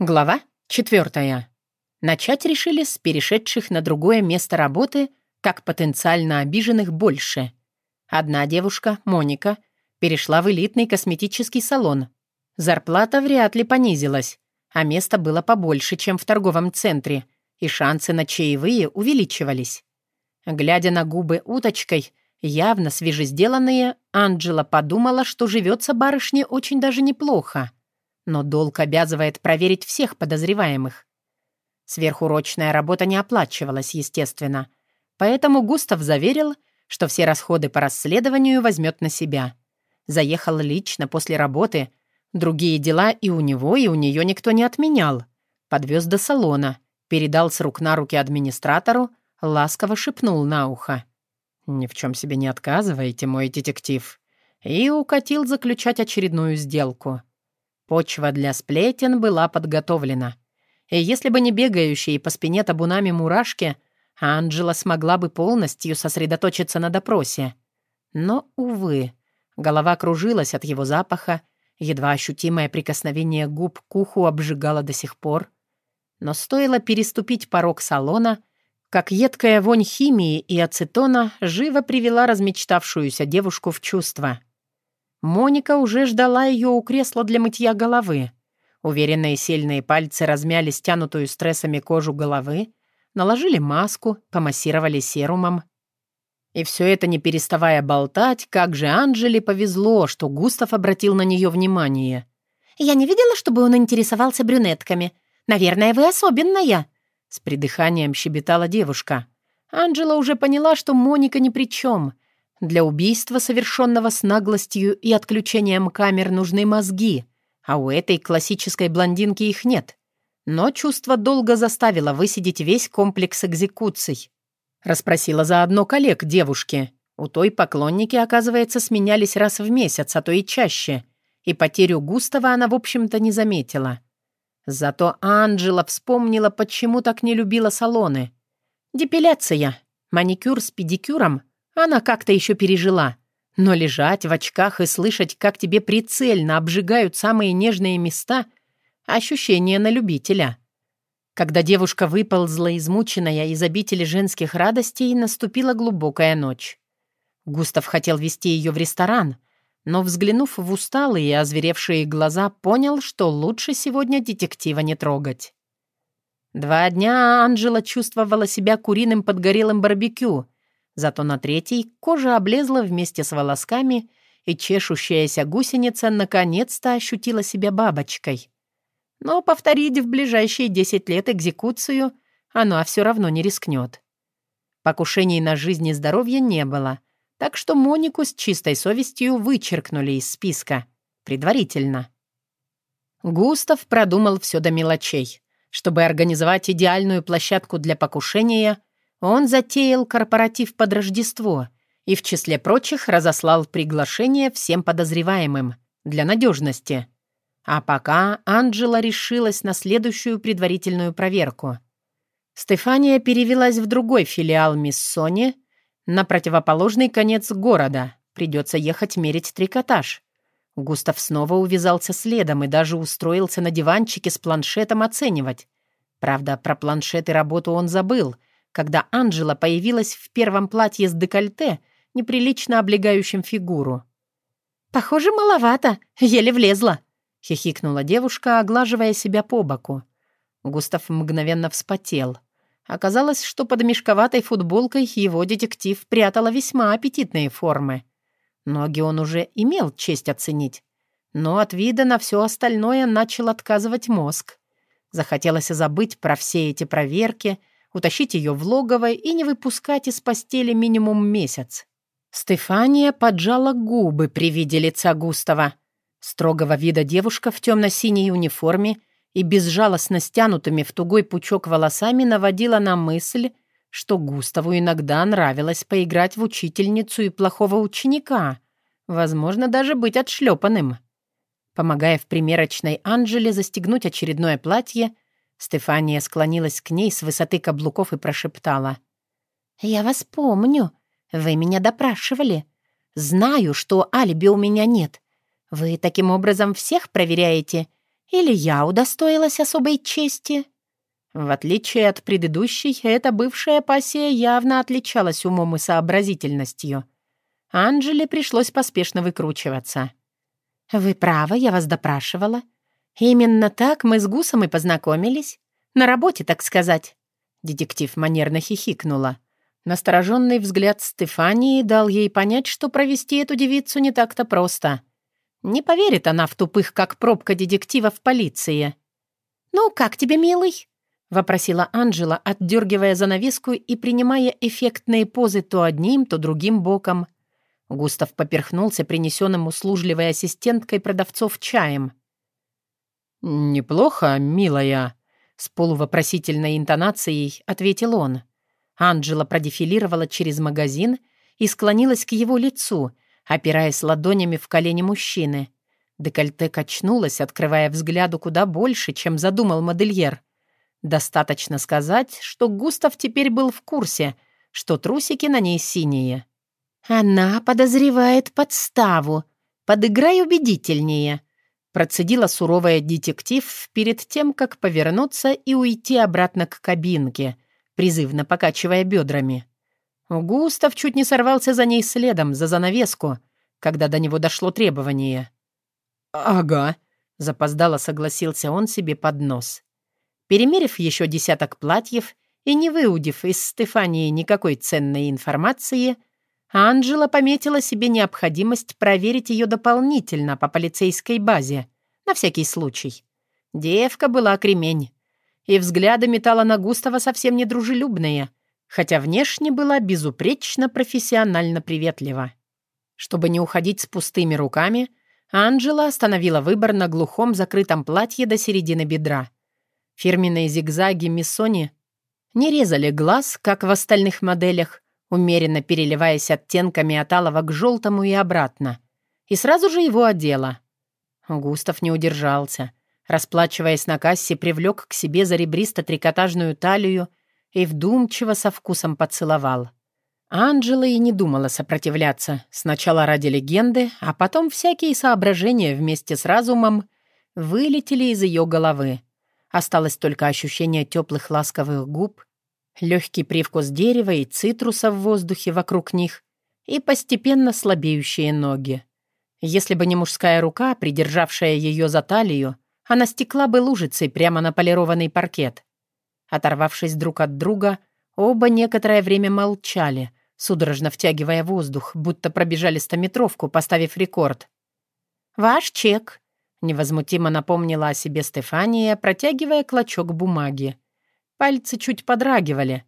Глава четвертая. Начать решили с перешедших на другое место работы, как потенциально обиженных больше. Одна девушка, Моника, перешла в элитный косметический салон. Зарплата вряд ли понизилась, а место было побольше, чем в торговом центре, и шансы на чаевые увеличивались. Глядя на губы уточкой, явно свежесделанные, Анджела подумала, что живется барышне очень даже неплохо но долг обязывает проверить всех подозреваемых. Сверхурочная работа не оплачивалась, естественно, поэтому Густав заверил, что все расходы по расследованию возьмет на себя. Заехал лично после работы, другие дела и у него, и у нее никто не отменял. Подвез до салона, передал с рук на руки администратору, ласково шепнул на ухо. «Ни в чем себе не отказывайте, мой детектив», и укатил заключать очередную сделку. Почва для сплетен была подготовлена. И если бы не бегающие по спине табунами мурашки, Анджела смогла бы полностью сосредоточиться на допросе. Но, увы, голова кружилась от его запаха, едва ощутимое прикосновение губ к уху обжигало до сих пор. Но стоило переступить порог салона, как едкая вонь химии и ацетона живо привела размечтавшуюся девушку в чувство. Моника уже ждала ее у кресла для мытья головы. Уверенные сильные пальцы размяли стянутую стрессами кожу головы, наложили маску, помассировали серумом. И все это не переставая болтать, как же Анжели повезло, что Густав обратил на нее внимание. «Я не видела, чтобы он интересовался брюнетками. Наверное, вы особенная», — с придыханием щебетала девушка. Анжела уже поняла, что Моника ни при чем — для убийства, совершенного с наглостью и отключением камер, нужны мозги, а у этой классической блондинки их нет. Но чувство долго заставило высидеть весь комплекс экзекуций. Расспросила заодно коллег девушки. У той поклонники, оказывается, сменялись раз в месяц, а то и чаще. И потерю Густава она, в общем-то, не заметила. Зато Анджела вспомнила, почему так не любила салоны. Депиляция, маникюр с педикюром — она как-то еще пережила. Но лежать в очках и слышать, как тебе прицельно обжигают самые нежные места — ощущение на любителя. Когда девушка выползла измученная из обители женских радостей, наступила глубокая ночь. Густав хотел вести ее в ресторан, но, взглянув в усталые и озверевшие глаза, понял, что лучше сегодня детектива не трогать. Два дня Анжела чувствовала себя куриным подгорелым барбекю — Зато на третий кожа облезла вместе с волосками, и чешущаяся гусеница наконец-то ощутила себя бабочкой. Но повторить в ближайшие десять лет экзекуцию она все равно не рискнет. Покушений на жизнь и здоровье не было, так что Монику с чистой совестью вычеркнули из списка. Предварительно. Густав продумал все до мелочей. Чтобы организовать идеальную площадку для покушения, он затеял корпоратив под Рождество и, в числе прочих, разослал приглашение всем подозреваемым для надежности. А пока Анджела решилась на следующую предварительную проверку. Стефания перевелась в другой филиал мисс Сони на противоположный конец города. Придется ехать мерить трикотаж. Густав снова увязался следом и даже устроился на диванчике с планшетом оценивать. Правда, про планшет и работу он забыл — когда Анжела появилась в первом платье с декольте, неприлично облегающим фигуру. «Похоже, маловато, еле влезла», — хихикнула девушка, оглаживая себя по боку. Густав мгновенно вспотел. Оказалось, что под мешковатой футболкой его детектив прятала весьма аппетитные формы. Ноги он уже имел честь оценить. Но от вида на все остальное начал отказывать мозг. Захотелось забыть про все эти проверки — утащить ее в логово и не выпускать из постели минимум месяц. Стефания поджала губы при виде лица Густава. Строгого вида девушка в темно-синей униформе и безжалостно стянутыми в тугой пучок волосами наводила на мысль, что Густаву иногда нравилось поиграть в учительницу и плохого ученика, возможно, даже быть отшлепанным. Помогая в примерочной Анжеле застегнуть очередное платье, Стефания склонилась к ней с высоты каблуков и прошептала. «Я вас помню. Вы меня допрашивали. Знаю, что алиби у меня нет. Вы таким образом всех проверяете. Или я удостоилась особой чести?» В отличие от предыдущей, эта бывшая пассия явно отличалась умом и сообразительностью. Анжеле пришлось поспешно выкручиваться. «Вы правы, я вас допрашивала. Именно так мы с Гусом и познакомились. На работе, так сказать». Детектив манерно хихикнула. Настороженный взгляд Стефании дал ей понять, что провести эту девицу не так-то просто. Не поверит она в тупых, как пробка детектива в полиции. «Ну, как тебе, милый?» — вопросила Анжела, отдергивая занавеску и принимая эффектные позы то одним, то другим боком. Густав поперхнулся принесенным услужливой ассистенткой продавцов чаем. «Неплохо, милая», — с полувопросительной интонацией ответил он. Анжела продефилировала через магазин и склонилась к его лицу, опираясь ладонями в колени мужчины. Декольте качнулась, открывая взгляду куда больше, чем задумал модельер. Достаточно сказать, что Густав теперь был в курсе, что трусики на ней синие. «Она подозревает подставу. Подыграй убедительнее», — процедила суровая детектив перед тем, как повернуться и уйти обратно к кабинке, призывно покачивая бедрами. Густав чуть не сорвался за ней следом, за занавеску, когда до него дошло требование. «Ага», — запоздало согласился он себе под нос. Перемерив еще десяток платьев и не выудив из Стефании никакой ценной информации, Анжела пометила себе необходимость проверить ее дополнительно по полицейской базе, на всякий случай. Девка была кремень, и взгляды метала на Густава совсем недружелюбные, хотя внешне была безупречно профессионально приветлива. Чтобы не уходить с пустыми руками, Анжела остановила выбор на глухом закрытом платье до середины бедра — Фирменные зигзаги Миссони не резали глаз, как в остальных моделях, умеренно переливаясь оттенками от алого к желтому и обратно. И сразу же его одела. Густав не удержался. Расплачиваясь на кассе, привлек к себе за ребристо-трикотажную талию и вдумчиво со вкусом поцеловал. Анджела и не думала сопротивляться. Сначала ради легенды, а потом всякие соображения вместе с разумом вылетели из ее головы. Осталось только ощущение теплых ласковых губ, легкий привкус дерева и цитруса в воздухе вокруг них и постепенно слабеющие ноги. Если бы не мужская рука, придержавшая ее за талию, она стекла бы лужицей прямо на полированный паркет. Оторвавшись друг от друга, оба некоторое время молчали, судорожно втягивая воздух, будто пробежали стометровку, поставив рекорд. «Ваш чек», Невозмутимо напомнила о себе Стефания, протягивая клочок бумаги. Пальцы чуть подрагивали.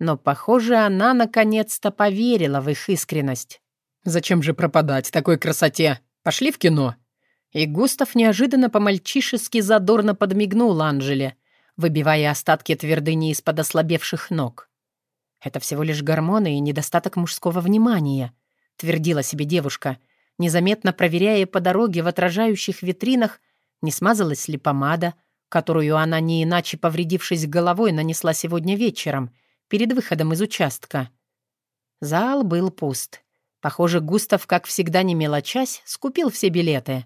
Но, похоже, она наконец-то поверила в их искренность. «Зачем же пропадать такой красоте? Пошли в кино!» И Густав неожиданно по-мальчишески задорно подмигнул Анжеле, выбивая остатки твердыни из-под ослабевших ног. «Это всего лишь гормоны и недостаток мужского внимания», — твердила себе девушка — незаметно проверяя по дороге в отражающих витринах, не смазалась ли помада, которую она не иначе повредившись головой нанесла сегодня вечером, перед выходом из участка. Зал был пуст. Похоже, Густав, как всегда не мелочась, скупил все билеты.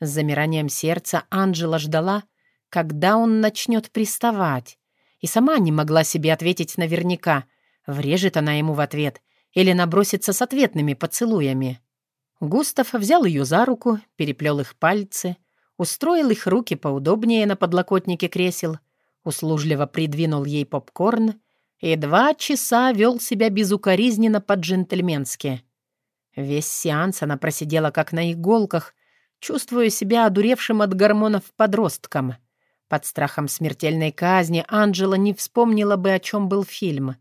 С замиранием сердца Анжела ждала, когда он начнет приставать, и сама не могла себе ответить наверняка, врежет она ему в ответ или набросится с ответными поцелуями. Густав взял ее за руку, переплел их пальцы, устроил их руки поудобнее на подлокотнике кресел, услужливо придвинул ей попкорн и два часа вел себя безукоризненно по-джентльменски. Весь сеанс она просидела как на иголках, чувствуя себя одуревшим от гормонов подростком. Под страхом смертельной казни Анджела не вспомнила бы, о чем был фильм.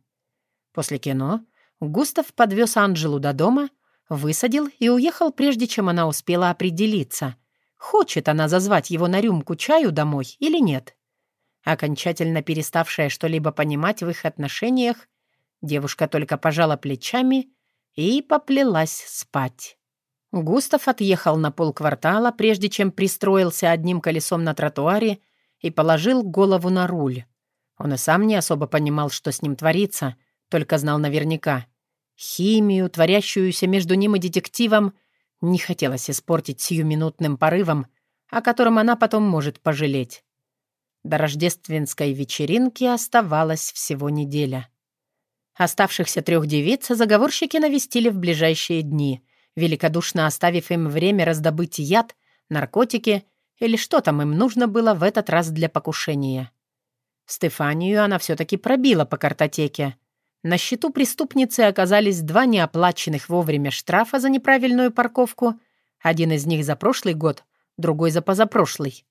После кино Густав подвез Анджелу до дома — Высадил и уехал, прежде чем она успела определиться, хочет она зазвать его на рюмку чаю домой или нет. Окончательно переставшая что-либо понимать в их отношениях, девушка только пожала плечами и поплелась спать. Густав отъехал на полквартала, прежде чем пристроился одним колесом на тротуаре и положил голову на руль. Он и сам не особо понимал, что с ним творится, только знал наверняка. Химию, творящуюся между ним и детективом, не хотелось испортить сиюминутным порывом, о котором она потом может пожалеть. До рождественской вечеринки оставалась всего неделя. Оставшихся трех девиц заговорщики навестили в ближайшие дни, великодушно оставив им время раздобыть яд, наркотики или что там им нужно было в этот раз для покушения. Стефанию она все-таки пробила по картотеке. На счету преступницы оказались два неоплаченных вовремя штрафа за неправильную парковку, один из них за прошлый год, другой за позапрошлый.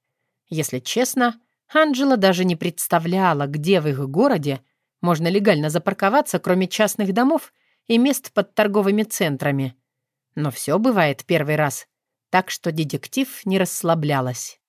Если честно, Анджела даже не представляла, где в их городе можно легально запарковаться, кроме частных домов и мест под торговыми центрами. Но все бывает первый раз, так что детектив не расслаблялась.